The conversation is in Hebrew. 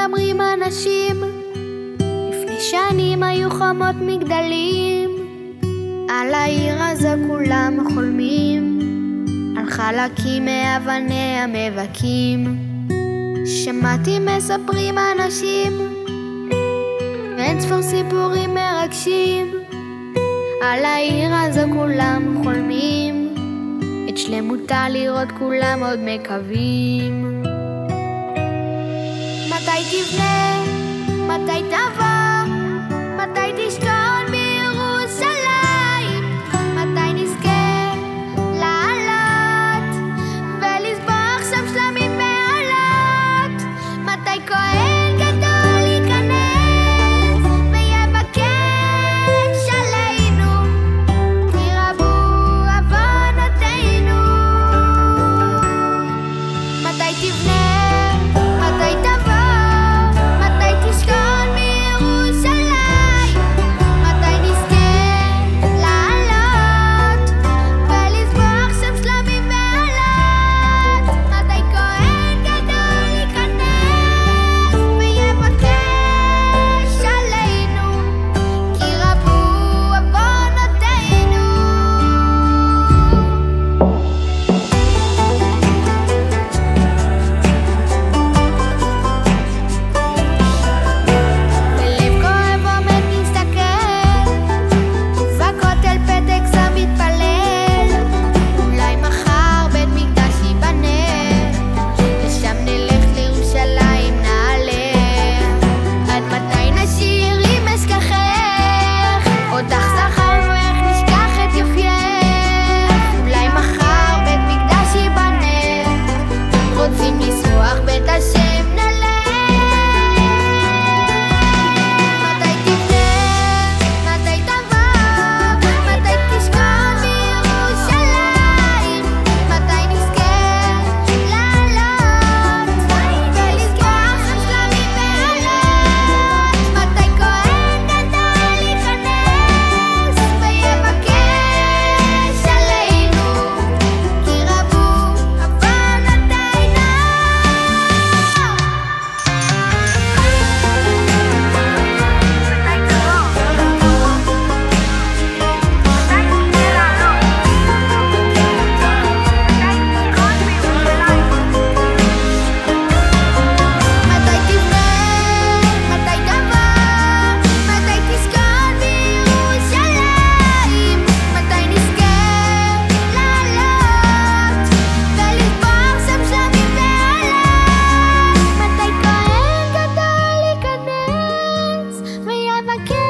מדברים אנשים לפני שנים היו חומות מגדלים על העיר הזו כולם חולמים, על חלקים מאבניה מבכים. שמעתי מספרים אנשים, אין ספור סיפורים מרגשים. על העיר הזו כולם חולמים, את שלמותה לראות כולם עוד מקווים. מתי תבנה? מתי תבוא? Ahmet Aşe care.